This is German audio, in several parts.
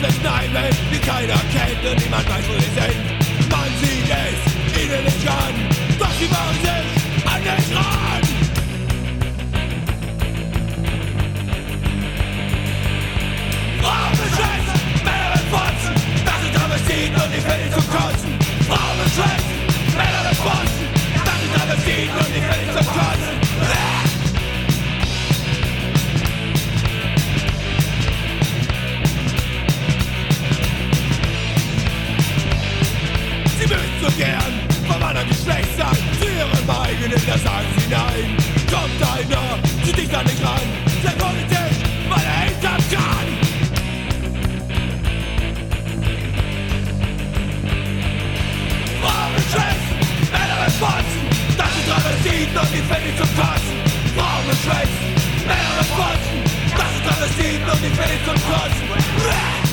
Verkneifen, die keiner kennt und niemand weiß, wo sie sind. Werden von meinem Geschlechtsteil zu ihrem eigenen Ersatz hinein. Kommt einer zu dich an dich ran, der politisch, weil er hintern kann. Frauen mit Schwänzen, Männer mit Fotzen, das sind und die ich zum Kotzen. Frauen mit Schwänzen, Männer mit Fotzen, das sind und die ich zum Kotzen.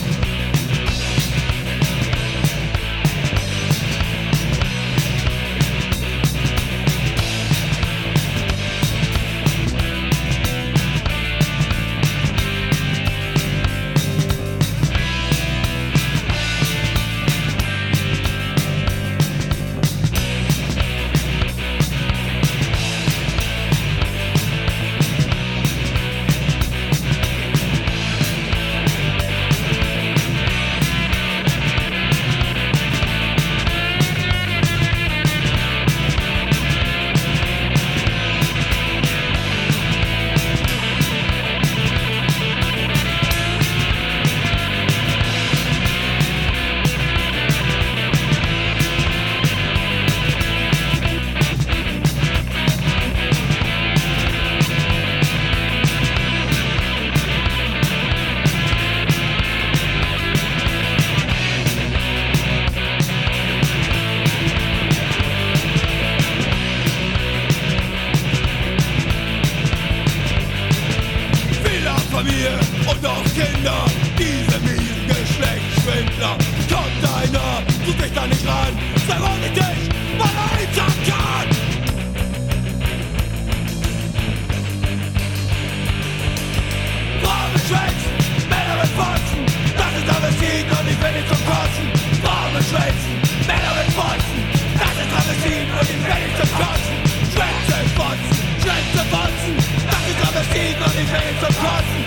Kotzen. Schwänze,